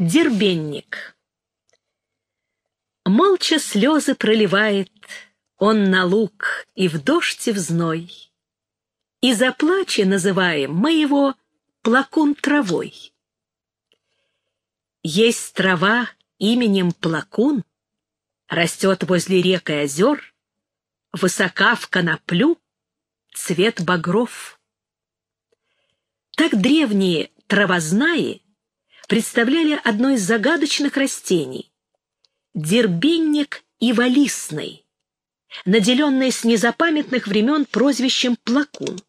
Дербенник. Молча слезы проливает он на луг и в дождь и в зной. И за плачи называем мы его плакун травой. Есть трава именем плакун, растет возле рек и озер, высока в коноплю, цвет багров. Так древние травознаи представляли одно из загадочных растений — дербенник иволистный, наделенный с незапамятных времен прозвищем плакун.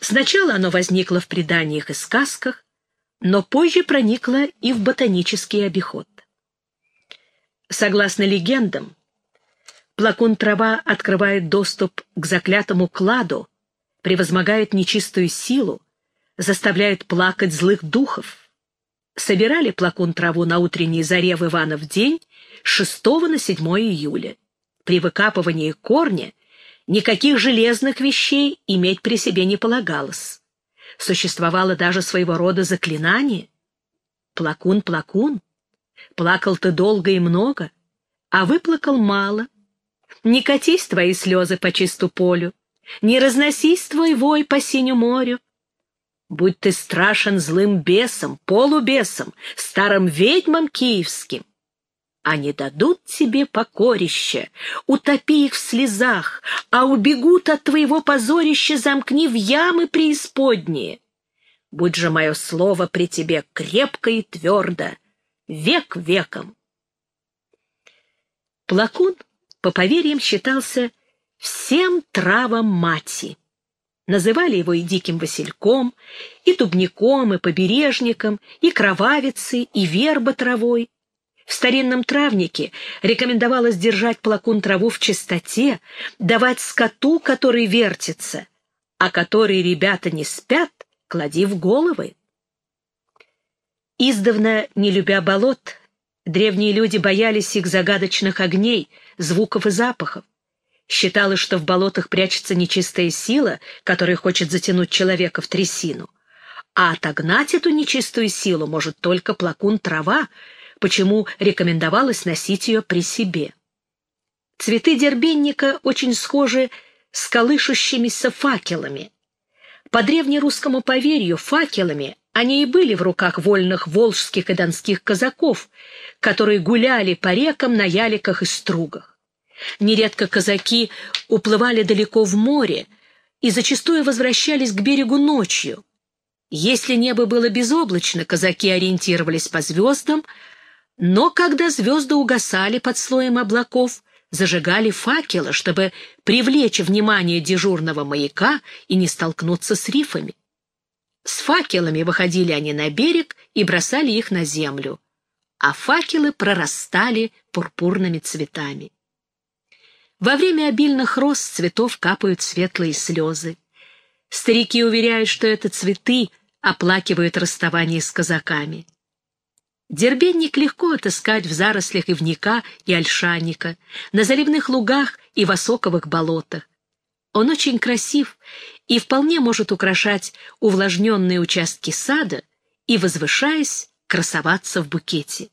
Сначала оно возникло в преданиях и сказках, но позже проникло и в ботанический обиход. Согласно легендам, плакун трава открывает доступ к заклятому кладу, превозмогает нечистую силу, заставляет плакать злых духов собирали плакун траву на утренней заре в Иванов день 6 на 7 июля. При выкапывании корня никаких железных вещей иметь при себе не полагалось. Существовало даже своего рода заклинание. Плакун, плакун, плакал ты долго и много, а выплакал мало. Не катись твои слезы по чисту полю, не разносись твой вой по синю морю, Будь ты страшен злым бесом, полубесом, старым ведьмам киевским. Они дадут тебе покорище, утопи их в слезах, а убегут от твоего позорища, замкни в ямы преисподние. Будь же мое слово при тебе крепко и твердо, век веком. Плакун, по поверьям, считался всем травам мати. Называли его и диким васильком, и дубником, и побережником, и кровавицей, и верба травой. В старинном травнике рекомендовалось держать плакун траву в чистоте, давать скоту, который вертится, а который ребята не спят, клади в головы. Издавна, не любя болот, древние люди боялись их загадочных огней, звуков и запахов. Считалось, что в болотах прячется нечистая сила, которая хочет затянуть человека в трясину. А отогнать эту нечистую силу может только плакун трава, почему рекомендовалось носить ее при себе. Цветы дербенника очень схожи с колышущимися факелами. По древнерусскому поверью, факелами они и были в руках вольных волжских и донских казаков, которые гуляли по рекам на яликах и стругах. Нередко казаки уплывали далеко в море и зачастую возвращались к берегу ночью. Если небо было безоблачно, казаки ориентировались по звездам, но когда звезды угасали под слоем облаков, зажигали факелы, чтобы привлечь внимание дежурного маяка и не столкнуться с рифами. С факелами выходили они на берег и бросали их на землю, а факелы прорастали пурпурными цветами. Во время обильных роз цветов капают светлые слезы. Старики уверяют, что это цветы оплакивают расставание с казаками. Дербенник легко отыскать в зарослях ивника и ольшанника, на заливных лугах и в осоковых болотах. Он очень красив и вполне может украшать увлажненные участки сада и, возвышаясь, красоваться в букете.